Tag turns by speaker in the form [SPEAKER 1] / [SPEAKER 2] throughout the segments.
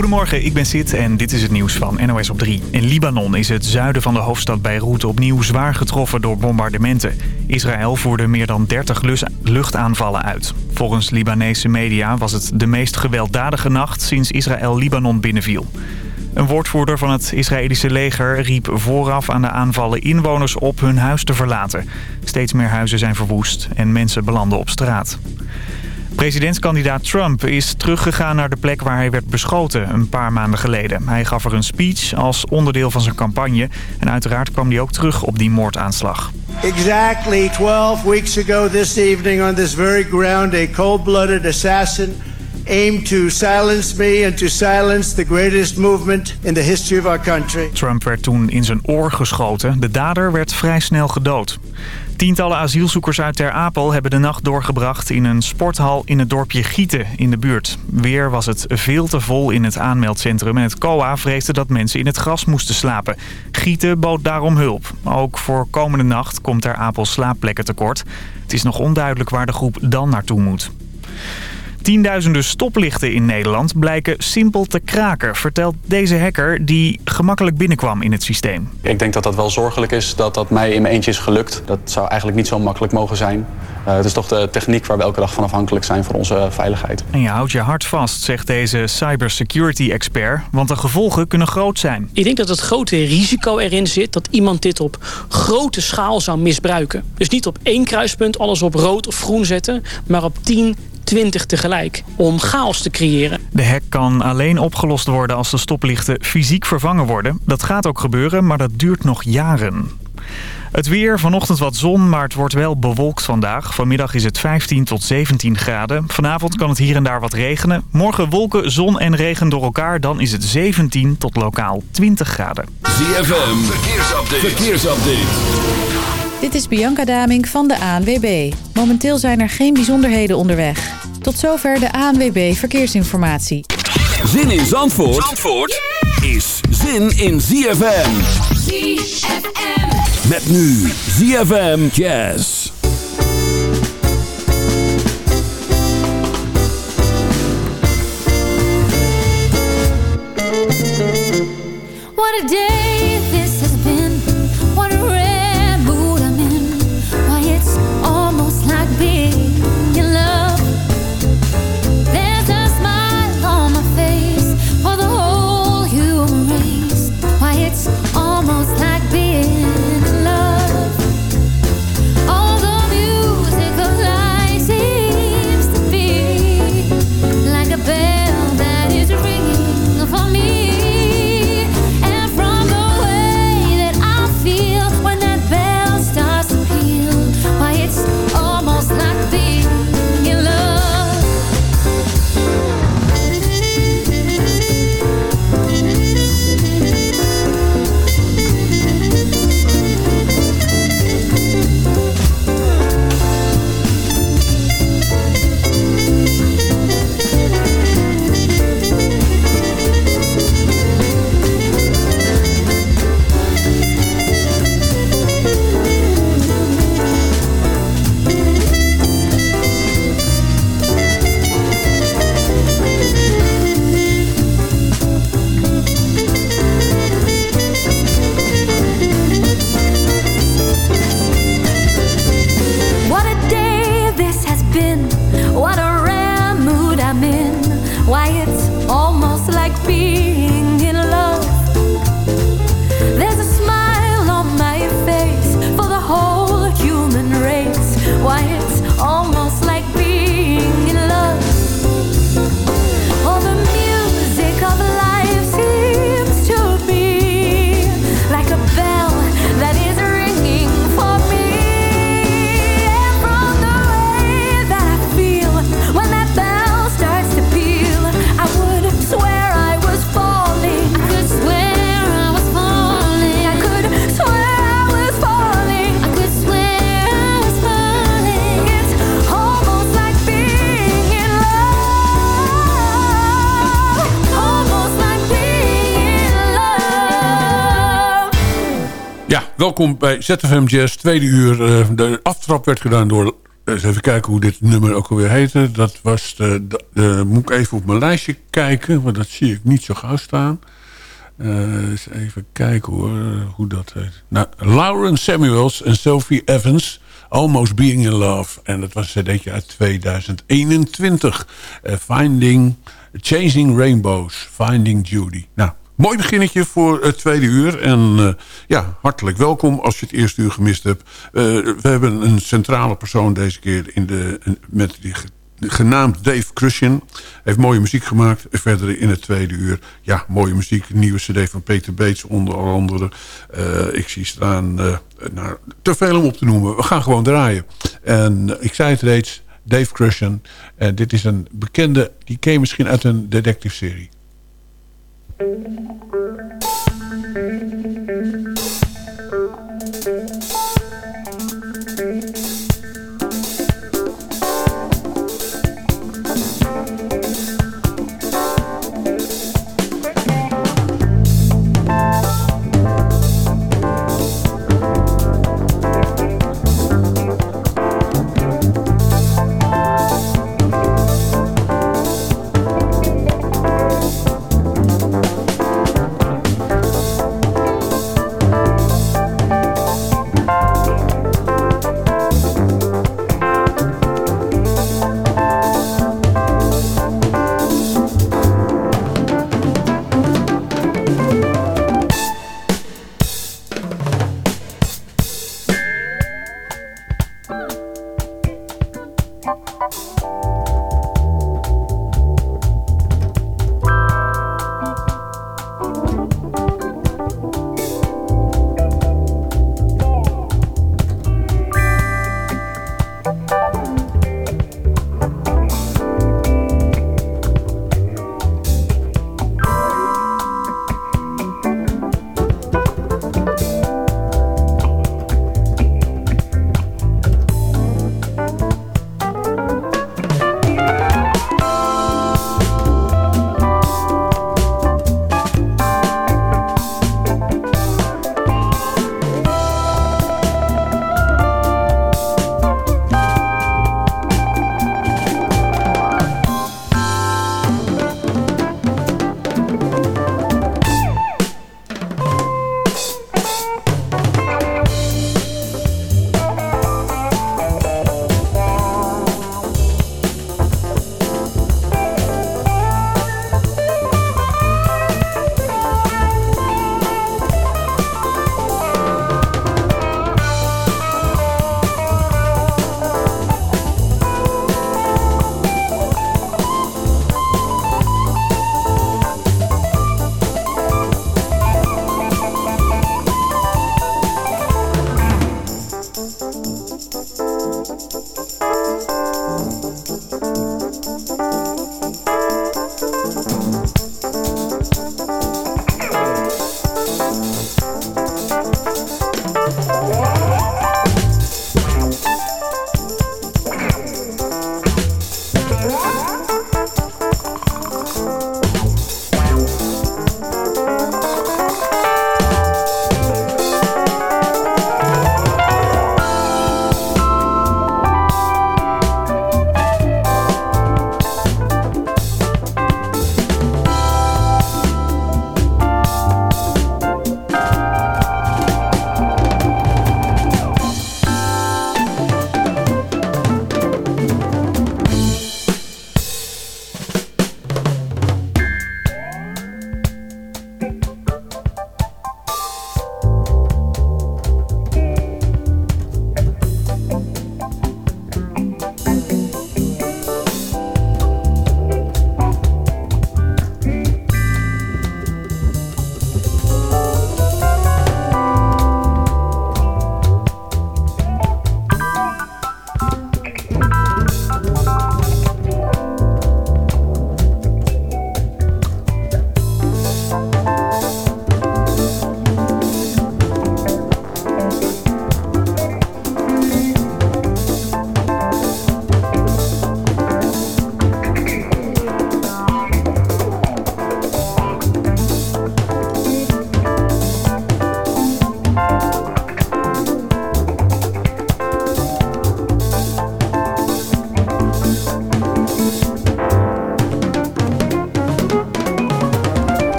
[SPEAKER 1] Goedemorgen, ik ben Sid en dit is het nieuws van NOS op 3. In Libanon is het zuiden van de hoofdstad Beirut opnieuw zwaar getroffen door bombardementen. Israël voerde meer dan 30 luchtaanvallen uit. Volgens Libanese media was het de meest gewelddadige nacht sinds Israël Libanon binnenviel. Een woordvoerder van het Israëlische leger riep vooraf aan de aanvallen inwoners op hun huis te verlaten. Steeds meer huizen zijn verwoest en mensen belanden op straat. Presidentskandidaat Trump is teruggegaan naar de plek waar hij werd beschoten een paar maanden geleden. Hij gaf er een speech als onderdeel van zijn campagne en uiteraard kwam hij ook terug op die moordaanslag.
[SPEAKER 2] Exactly 12 weeks ago this evening on this very ground a cold-blooded assassin aimed to silence me and to silence the greatest movement in the history of our country.
[SPEAKER 1] Trump werd toen in zijn oor geschoten. De dader werd vrij snel gedood. Tientallen asielzoekers uit Ter Apel hebben de nacht doorgebracht in een sporthal in het dorpje Gieten in de buurt. Weer was het veel te vol in het aanmeldcentrum en het COA vreesde dat mensen in het gras moesten slapen. Gieten bood daarom hulp. Ook voor komende nacht komt Ter Apel slaapplekken tekort. Het is nog onduidelijk waar de groep dan naartoe moet. Tienduizenden stoplichten in Nederland blijken simpel te kraken, vertelt deze hacker die gemakkelijk binnenkwam in het systeem.
[SPEAKER 3] Ik denk dat dat wel zorgelijk is dat dat mij in mijn eentje is gelukt. Dat zou eigenlijk niet zo makkelijk mogen zijn. Uh, het is toch de techniek waar we elke dag van afhankelijk zijn voor onze veiligheid.
[SPEAKER 1] En je houdt je hart vast, zegt deze cybersecurity-expert, want de gevolgen kunnen groot zijn.
[SPEAKER 4] Ik denk dat het grote risico erin zit dat iemand dit op grote schaal zou misbruiken. Dus niet op één kruispunt alles op rood of groen zetten, maar op 10, 20 tegelijk om chaos te creëren.
[SPEAKER 1] De hack kan alleen opgelost worden als de stoplichten fysiek vervangen worden. Dat gaat ook gebeuren, maar dat duurt nog jaren. Het weer, vanochtend wat zon, maar het wordt wel bewolkt vandaag. Vanmiddag is het 15 tot 17 graden. Vanavond kan het hier en daar wat regenen. Morgen wolken, zon en regen door elkaar. Dan is het 17 tot lokaal 20 graden.
[SPEAKER 5] ZFM, verkeersupdate. verkeersupdate.
[SPEAKER 6] Dit is Bianca Daming van de ANWB. Momenteel zijn er geen bijzonderheden onderweg. Tot zover de ANWB Verkeersinformatie.
[SPEAKER 5] Zin in Zandvoort, Zandvoort is zin in ZFM.
[SPEAKER 7] ZFM.
[SPEAKER 5] Met nu ZFM Jazz.
[SPEAKER 7] What a day
[SPEAKER 8] welkom bij ZFM Jazz, tweede uur. Eh, De aftrap werd gedaan door eens even kijken hoe dit nummer ook alweer heette. Dat was moet ik even op mijn lijstje kijken, want dat zie ik niet zo gauw staan. Eh, eens even kijken hoor, hoe dat heet. Nou, Lauren Samuels en Sophie Evans, Almost Being in Love. En dat was een cd'tje uit 2021. Eh, Finding, Chasing Rainbows, Finding Judy. Nou, mooi beginnetje voor het tweede uur. En eh, ja, hartelijk welkom als je het eerste uur gemist hebt. Eh, we hebben een centrale persoon deze keer in de, met genaamd Dave Crushen. heeft mooie muziek gemaakt. Verder in het tweede uur, ja, mooie muziek. Nieuwe cd van Peter Beets onder andere. Eh, ik zie staan, nou, te veel om op te noemen. We gaan gewoon draaien. En ik zei het reeds, Dave Crushen. En dit is een bekende, die je misschien uit een detective serie.
[SPEAKER 7] Thank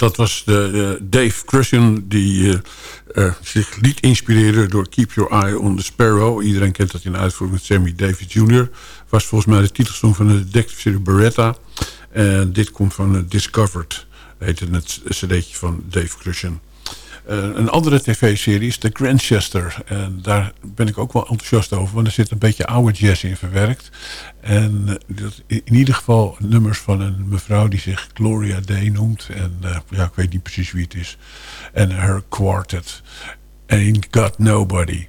[SPEAKER 9] dat was de, Dave Crushen die uh, uh, zich liet inspireren door Keep Your Eye on the Sparrow. Iedereen kent dat in uitvoering met Sammy Davis Jr. Was volgens mij de titelsong van de detective Beretta. En dit komt van Discovered, heette het cd'tje van Dave Crushen. Uh, een andere tv-serie is The Grandchester. En daar ben ik ook wel enthousiast over. Want er zit een beetje oude jazz in verwerkt. En dat, in ieder geval nummers van een mevrouw die zich Gloria Day noemt. En uh, ja, ik weet niet precies wie het is. En her quartet. Ain't Got Nobody.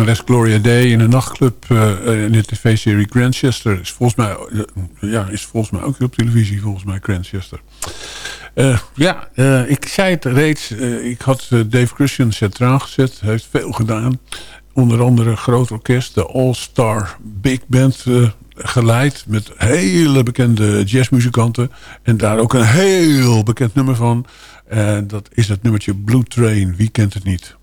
[SPEAKER 8] Zangeres Gloria Day in een nachtclub eh, in de tv-serie Grandchester. Is volgens, mij, eh, ja, is volgens mij ook op televisie, volgens mij Grandchester. Eh, ja, ik zei het reeds. ik had Dave Christian centraal gezet. Hij heeft veel gedaan. Onder andere groot orkest, de All-Star Big Band geleid. Met hele bekende jazzmuzikanten. En daar ook een heel bekend nummer van. dat is het nummertje Blue Train. Wie kent het niet?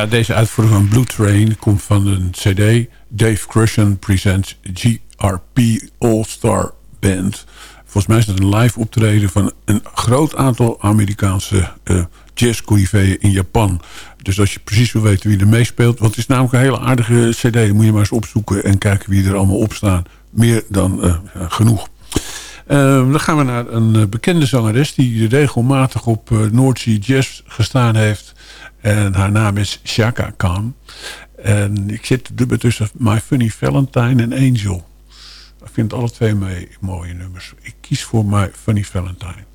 [SPEAKER 8] Ja, deze uitvoering van Blue Train komt van een cd. Dave Crushen presents GRP All-Star Band. Volgens mij is dat een live optreden van een groot aantal Amerikaanse uh, jazz in Japan. Dus als je precies wil weten wie er meespeelt... want het is namelijk een hele aardige cd. Moet je maar eens opzoeken en kijken wie er allemaal op staan. Meer dan uh, genoeg. Uh, dan gaan we naar een bekende zangeres... die regelmatig op uh, Jazz gestaan heeft... En haar naam is Shaka Khan. En ik zit dubbel tussen My Funny Valentine en Angel. Ik vind alle twee mooie nummers. Ik kies voor My Funny Valentine.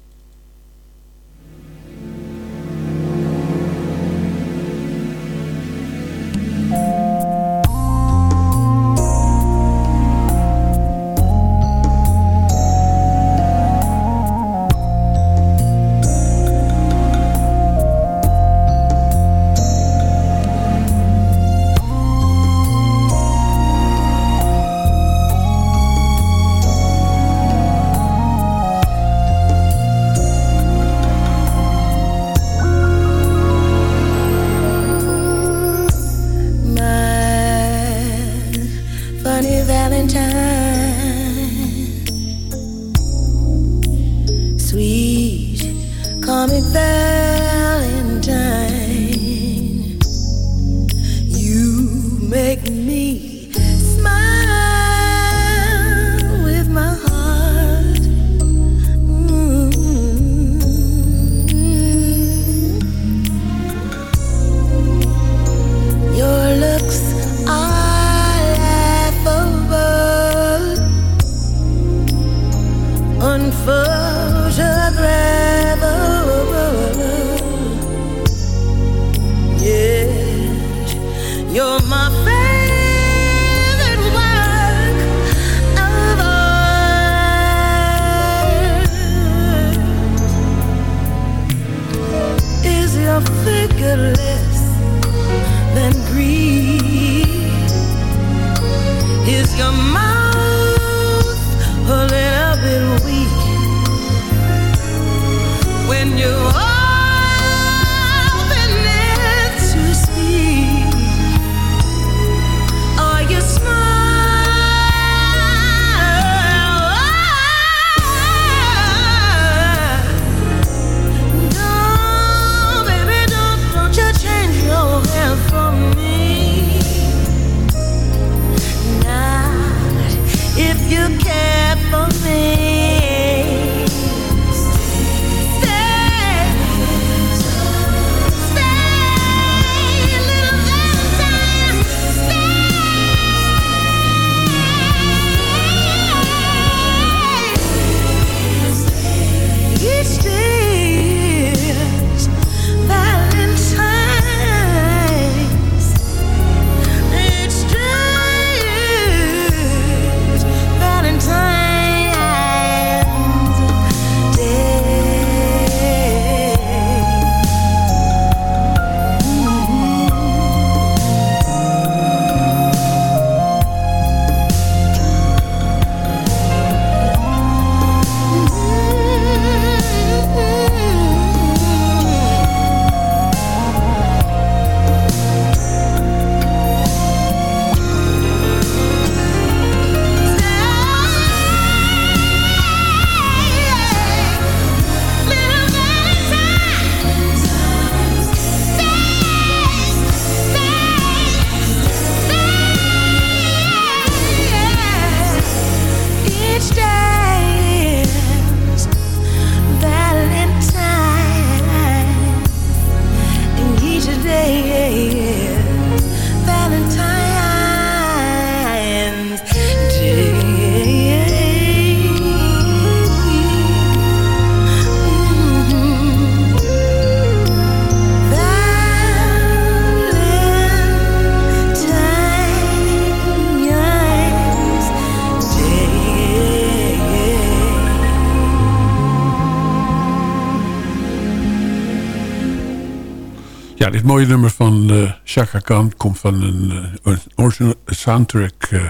[SPEAKER 8] Dit mooie nummer van uh, Chaka Khan komt van een, uh, een original soundtrack. Uh,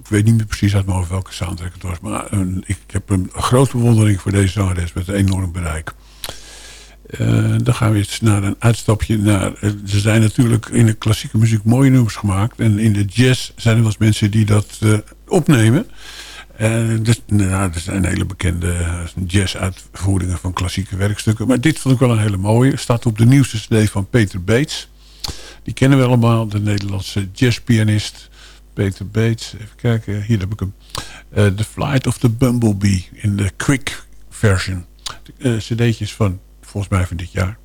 [SPEAKER 8] ik weet niet meer precies uit mijn welke soundtrack het was. Maar ik heb een grote bewondering voor deze zangeres met een enorm bereik. Eh, dan gaan we eens naar een uitstapje naar... er zijn natuurlijk in de klassieke muziek mooie nummers gemaakt. En in de jazz zijn er wel eens mensen die dat opnemen. Uh, dus, nou, er zijn hele bekende jazz-uitvoeringen van klassieke werkstukken. Maar dit vond ik wel een hele mooie. Staat op de nieuwste cd van Peter Bates. Die kennen we allemaal, de Nederlandse jazzpianist. Peter Bates, even kijken, hier heb ik hem. Uh, the Flight of the Bumblebee in de quick version. Cd'tjes van, volgens mij van dit jaar.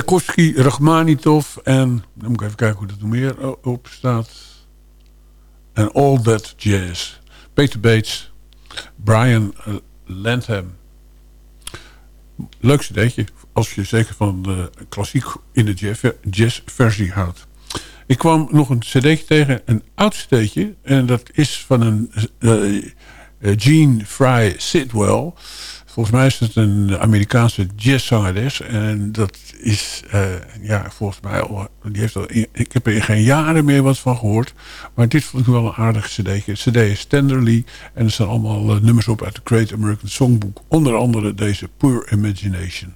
[SPEAKER 8] Tchaikovsky, Rachmanitov en... dan moet ik even kijken hoe dat er meer op staat. En All That Jazz. Peter Bates, Brian uh, Lantham. Leuk cd'tje, als je zeker van de klassiek in de jazzversie houdt. Ik kwam nog een cd'tje tegen, een oud cd'tje. En dat is van een uh, Gene Fry Sidwell... Volgens mij is het een Amerikaanse jazzzangeres. En dat is, uh, ja, volgens mij al, die heeft al, ik heb er geen jaren meer wat van gehoord. Maar dit vond ik wel een aardig cd'tje. Het cd is Tenderly. En er staan allemaal uh, nummers op uit de Great American Songbook. Onder andere deze Pure Imagination.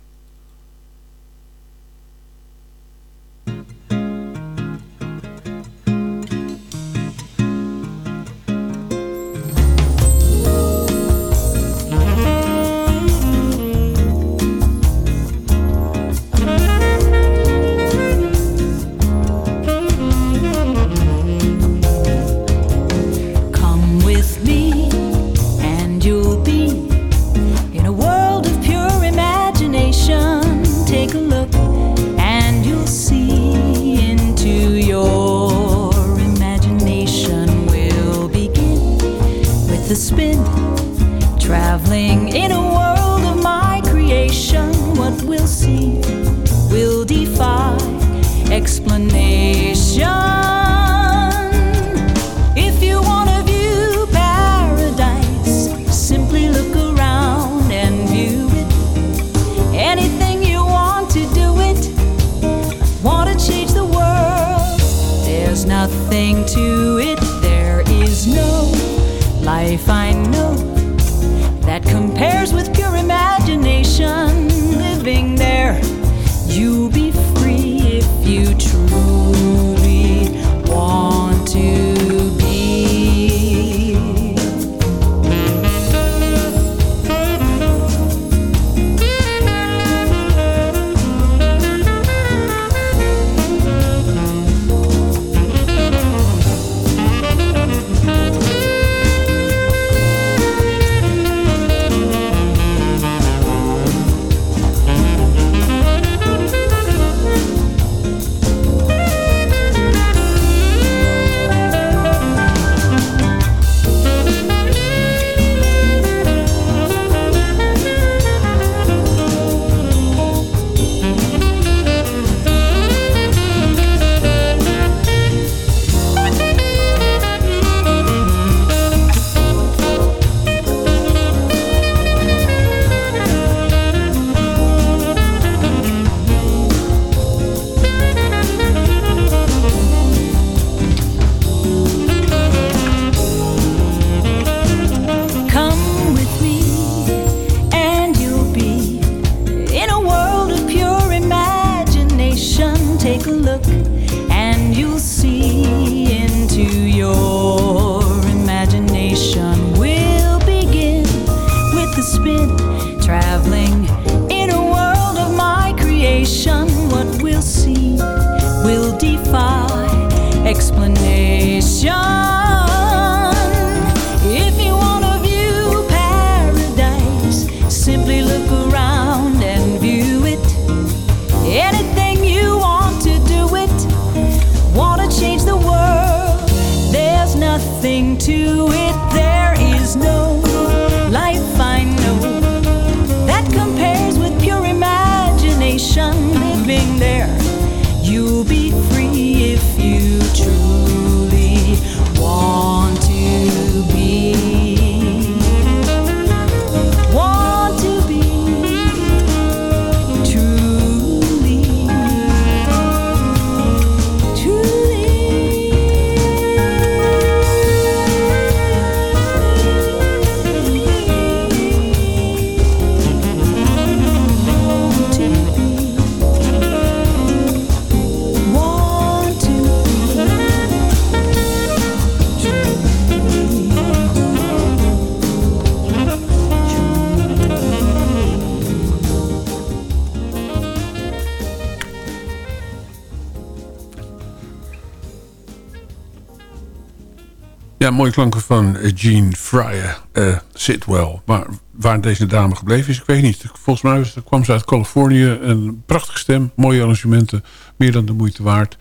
[SPEAKER 8] Ja, mooie klanken van eh, Gene Fryer. eh Sit Well. Maar waar deze dame gebleven is, ik weet niet. Volgens mij kwam ze uit Californië. Een prachtige stem, mooie arrangementen. Meer dan de moeite waard.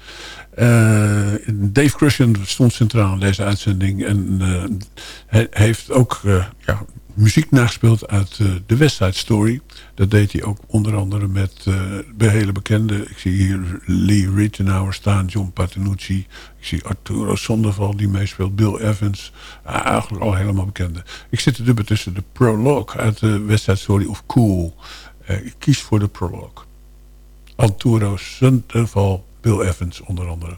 [SPEAKER 8] Eh, Dave Crushen stond centraal in deze uitzending. En eh, heeft ook eh, ja, muziek nagespeeld uit eh, de West Side Story. Dat deed hij ook onder andere met eh, de hele bekende. Ik zie hier Lee Rittenauer staan, John Patinucci. Ik zie Arturo Sonderval die meespeelt, Bill Evans. Ah, eigenlijk al helemaal bekende. Ik zit er dubbel tussen de prologue uit de West Side Story of Cool. Eh, ik kies voor de prologue. Arturo Sonderval, Bill Evans onder andere.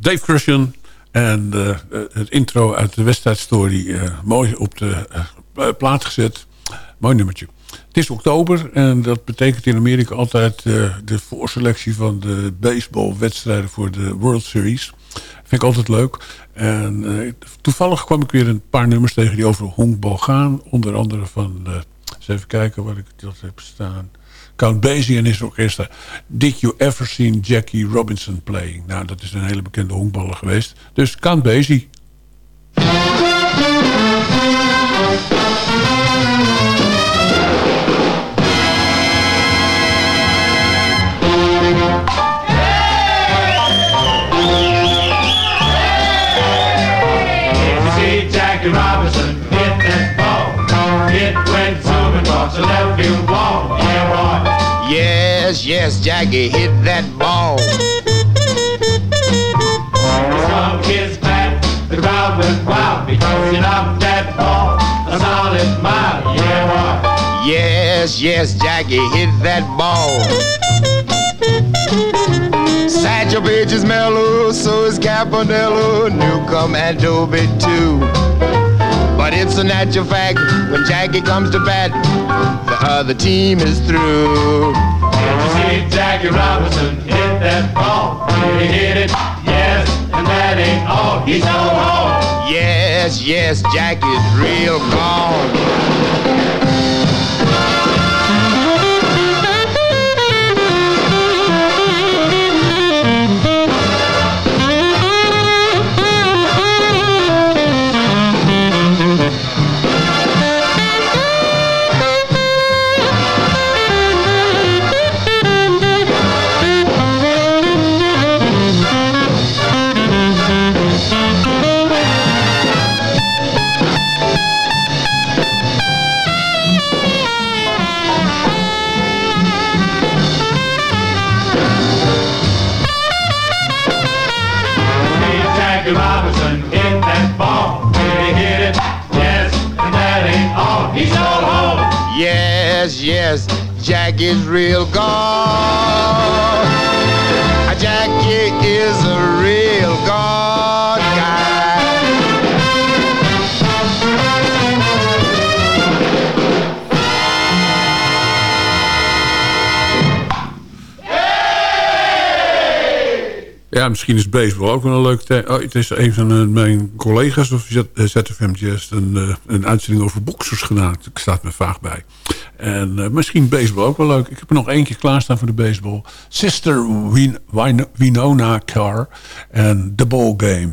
[SPEAKER 8] Dave Crushen en eh, het intro uit de West Side Story eh, mooi op de uh, plaat gezet. Mooi nummertje. Het is oktober en dat betekent in Amerika altijd de voorselectie van de baseballwedstrijden voor de World Series. Vind ik altijd leuk. En toevallig kwam ik weer een paar nummers tegen die over honkbal gaan. Onder andere van, eens even kijken waar ik dat heb staan. Count Basie en his orkest. Did you ever seen Jackie Robinson playing? Nou, dat is een hele bekende honkballer geweest. Dus Count Basie.
[SPEAKER 10] Jackie Robinson hit.
[SPEAKER 11] Yes, yes, Jackie hit that ball.
[SPEAKER 10] Some kids back, the crowd went wild because he knocked that ball a solid mile. Yeah, boy.
[SPEAKER 11] Yes, yes, Jackie hit that ball. Satchel Page is mellow, so is Campanello, Newcomb and Dobie too. But it's a natural fact when Jackie comes to bat, the other team is through.
[SPEAKER 10] Did you see Jackie Robinson hit that ball? He hit it, yes, and that ain't all. He's so home.
[SPEAKER 11] Yes, yes, Jackie's real gone.
[SPEAKER 8] Misschien is baseball ook wel een leuk... te- Oh, het is een van eh, mijn collega's of Z- eh, ZFM Jazz... Een, eh, een uitzending over boxers gedaan. Ik staat me vaag bij. En eh, misschien baseball ook wel leuk. Ik heb er nog eentje klaarstaan voor de baseball. Sister Win Win Winona Carr en The Ball Game.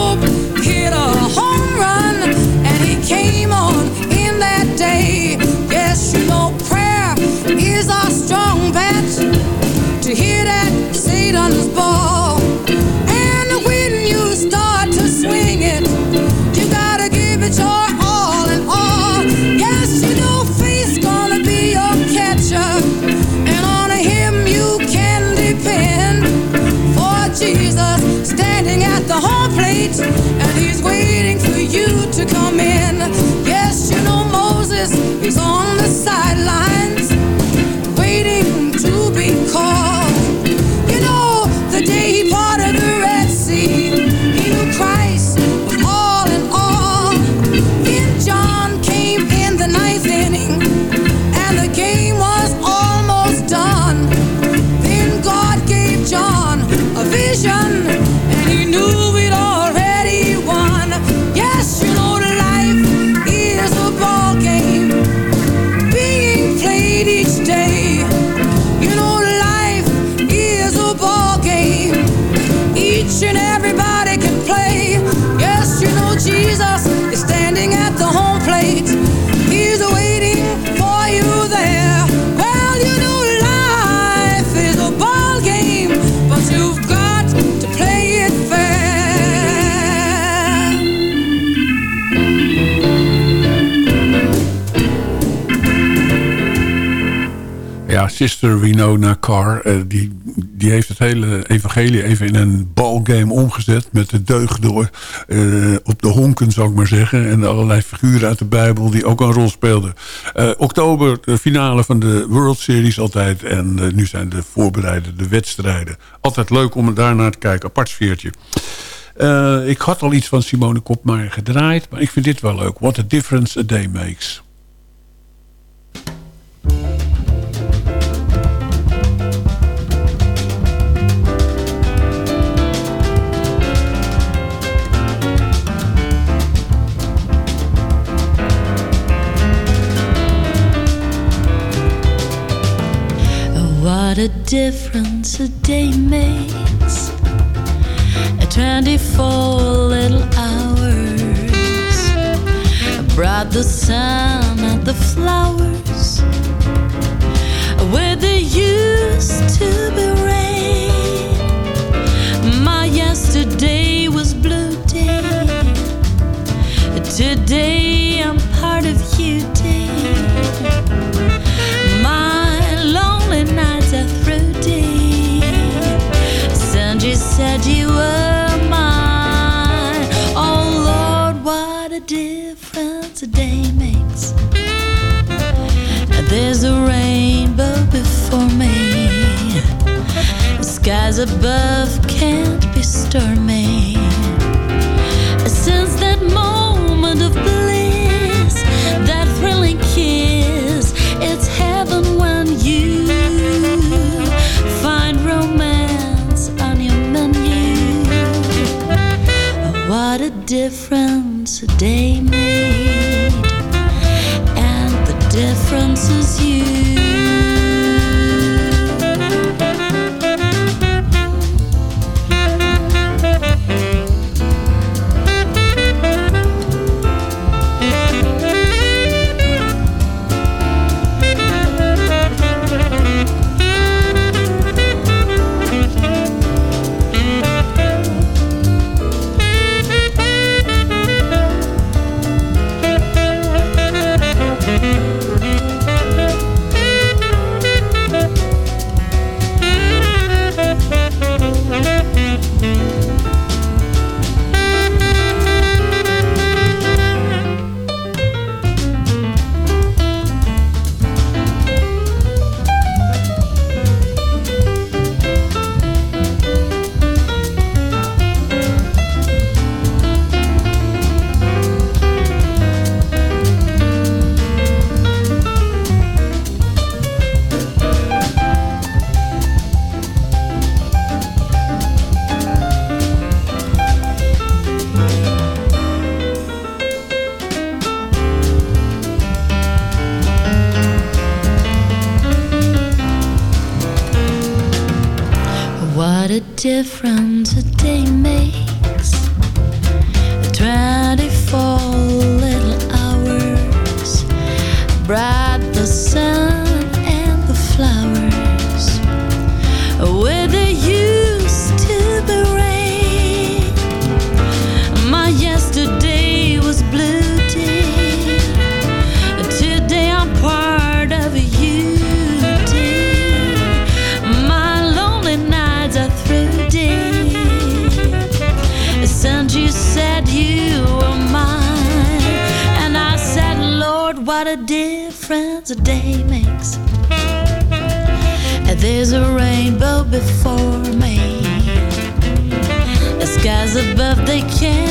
[SPEAKER 12] convent to hear that Satan's ball. And when you start to swing it, you gotta give it your all and all. Yes, you know faith's gonna be your catcher, and on him you can depend. For Jesus standing at the home plate, and he's waiting for you to come in. Yes, you know Moses, he's on
[SPEAKER 8] vision, Sister Winona Carr, eh, die, die heeft het hele evangelie even in een balgame omgezet... met de deugd door eh, op de honken, zou ik maar zeggen... en allerlei figuren uit de Bijbel die ook een rol speelden. Eh, oktober, de finale van de World Series altijd... en nu zijn de voorbereidende wedstrijden. Altijd leuk om daarnaar te kijken, apart sfeertje. Ik had al iets van Simone Kopmaier gedraaid... maar ik vind dit wel leuk. What a difference a day makes.
[SPEAKER 9] What a difference a day makes. A 24 little hours brought the sun and the flowers where there used to be rain. My yesterday was blue day. Today I'm part of you, day. Skies above can't be stormy. Since that moment of bliss, that thrilling kiss, it's heaven when you find romance on your menu. What a difference a day What day makes. And there's a rainbow before me. The skies above, they can't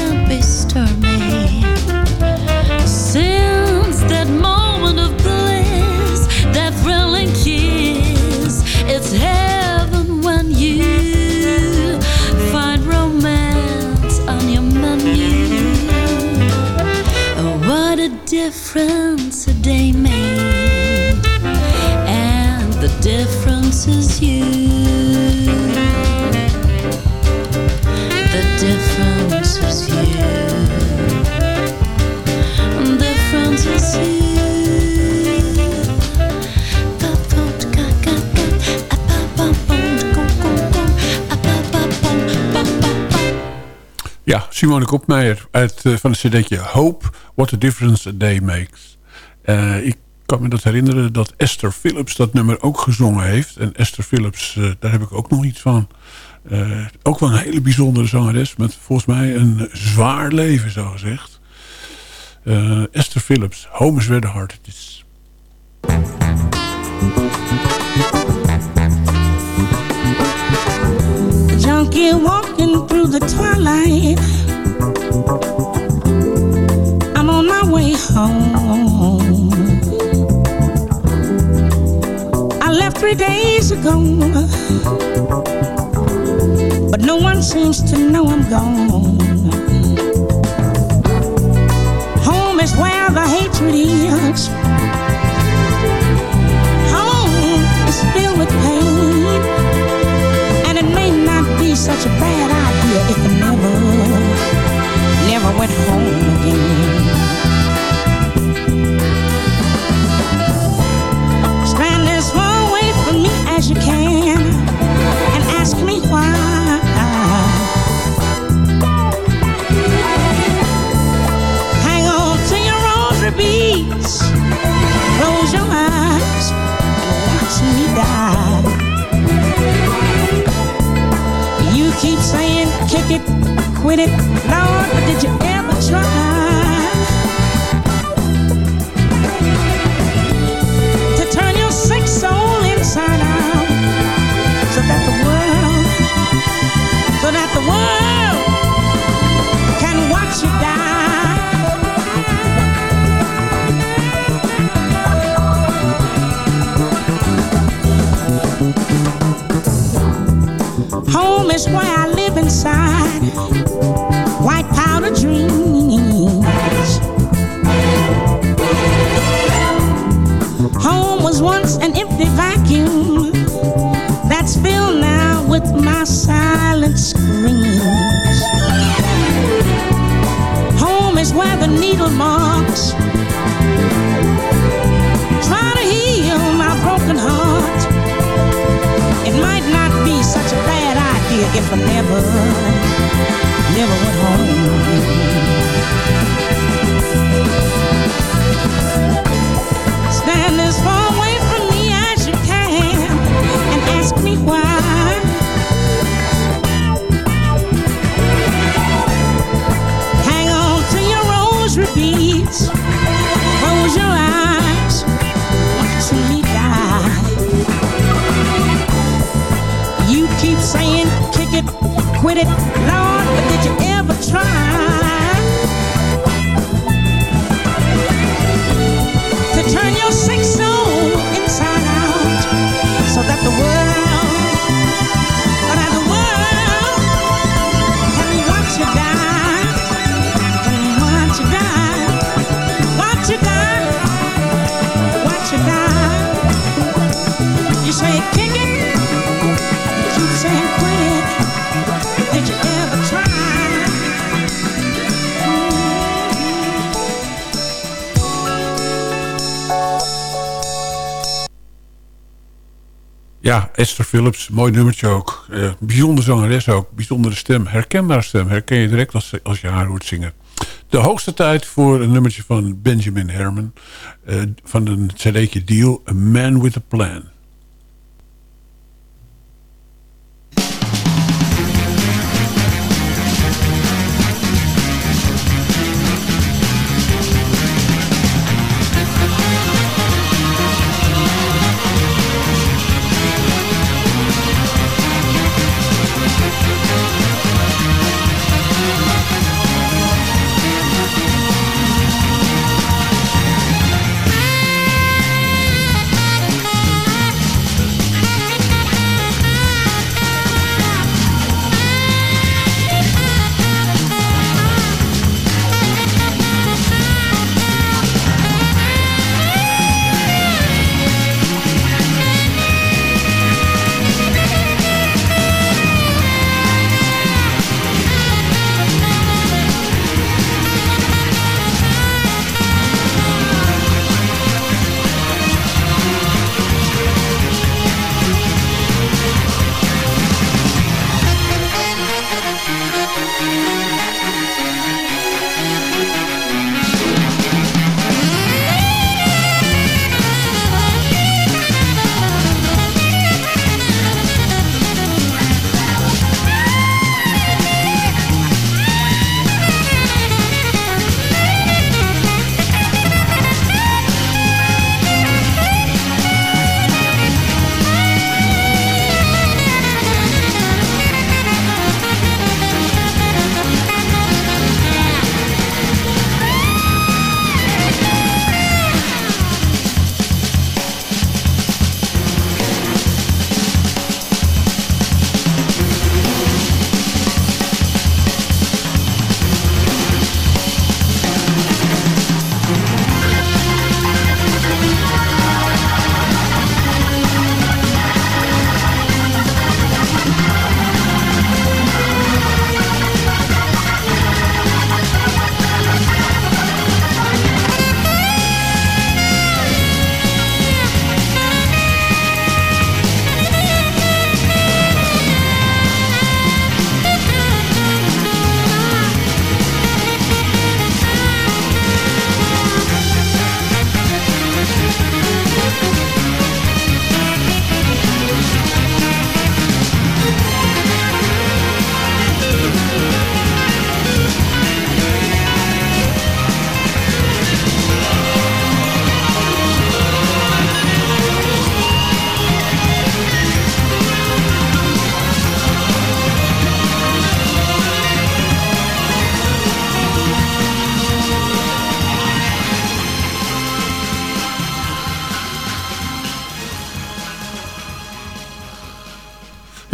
[SPEAKER 8] Simone Kopmeijer uit, eh, van het cd'tje Hope, What a Difference a Day Makes. Eh, ik kan me dat herinneren dat Esther Phillips dat nummer ook gezongen heeft. En Esther Phillips, eh, daar heb ik ook nog iets van. Ook wel een hele bijzondere zangeres met volgens mij een zwaar leven, zo gezegd. Esther Phillips, Home is Where the Heart Is.
[SPEAKER 13] Junkie walking through the twilight. I'm on my way home. I left three days ago, but no one seems to know I'm gone. Home is where the hatred is. Home is filled with pain. Such a bad idea if I never, never went home again. Stand as far away from me as you can it, quit it, Lord, but did you ever try Home is where I live inside. White powder dreams. Home was once an empty vacuum that's filled now with my silent screams. Home is where the needle marks try to heal my broken if I never, never went home. Stand as far away from me as you can and ask me why. Hang on to your rosary beads. Close your eyes. Saying kick it, quit it, Lord, but did you ever try to turn your sick soul inside out so that the world, so that the world can watch you die, can watch you die, watch you die, watch you die. You say kick it. You keep saying quit it.
[SPEAKER 8] Esther Phillips, mooi nummertje ook. Bijzonder zangeres ook, bijzondere stem. Herkenbare stem, herken je direct als, als je haar hoort zingen. De hoogste tijd voor een nummertje van Benjamin Herman. eh, van een cd'tje Deal, A Man With A Plan.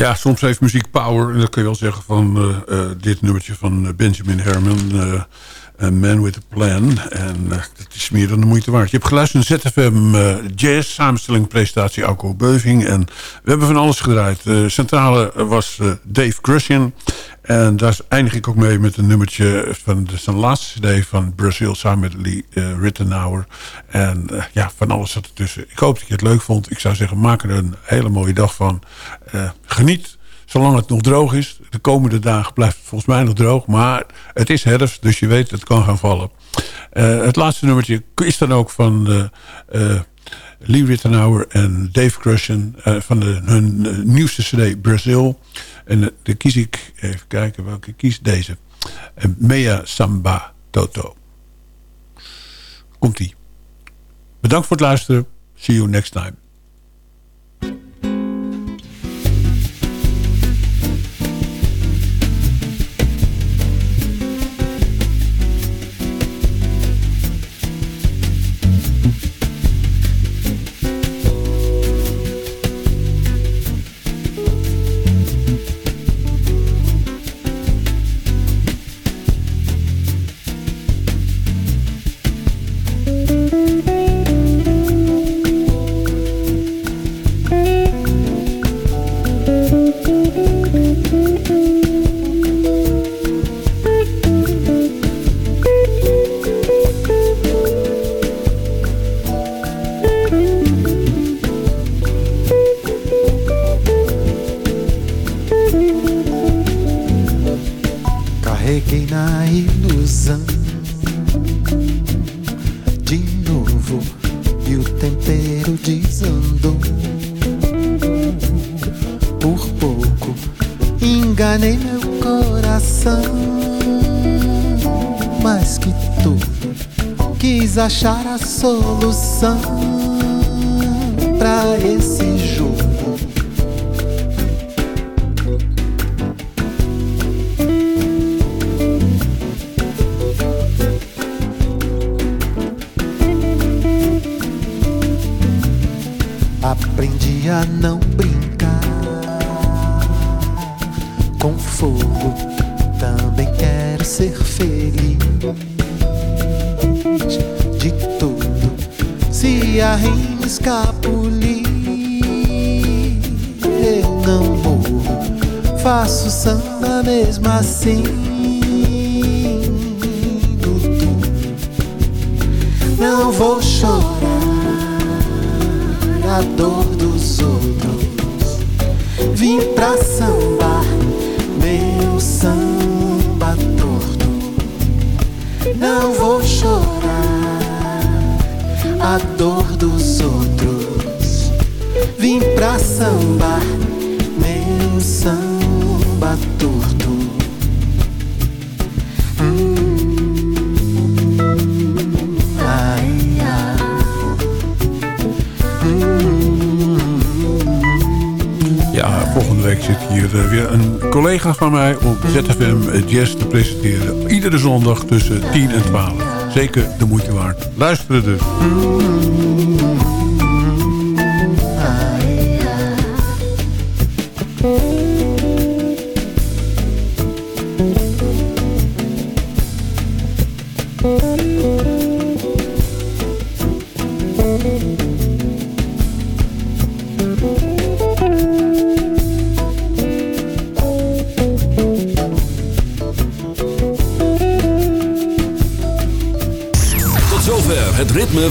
[SPEAKER 8] Ja, soms heeft muziek power. En dat kun je wel zeggen van eh, eh, dit nummertje van eh, Benjamin Herman. Eh, A Man with a Plan. En eh, dat is meer dan de moeite waard. Je hebt geluisterd naar ZFM eh, Jazz. Samenstelling, presentatie, Alco Beuving. En we hebben van alles gedraaid. De centrale was eh, Dave Grushin. En daar eindig ik ook mee met een nummertje van de, zijn laatste cd van Brazil samen met Lee uh. En eh, ja, van alles zat ertussen. Ik hoop dat je het leuk vond. Ik zou zeggen, maak er een hele mooie dag van. Eh, geniet zolang het nog droog is. De komende dagen blijft het volgens mij nog droog. Maar het is herfst, dus je weet het kan gaan vallen. Eh, het laatste nummertje is dan ook van eh, eh, Lee Rittenauer en Dave Crushen... van de, hun nieuwste cd Brazil. En uh, dan kies ik, even kijken welke kies, deze. Uh, Mea Samba Toto. Komt-ie. Bedankt voor het luisteren. See you next time.
[SPEAKER 14] Com fogo. Também quero ser feliz de tudo. Se arrisca escapulir, eu não morro. Faço samba mesmo assim. Não vou chorar a dor dos outros. Vim pra sambar samba torto. Não vou chorar a dor dos outros. Vim pra sambar meu samba torto.
[SPEAKER 8] Week zit hier uh, weer een collega van mij op ZFM Jazz te presenteren. Iedere zondag tussen 10 en 12. Zeker de moeite waard. Luisteren dus.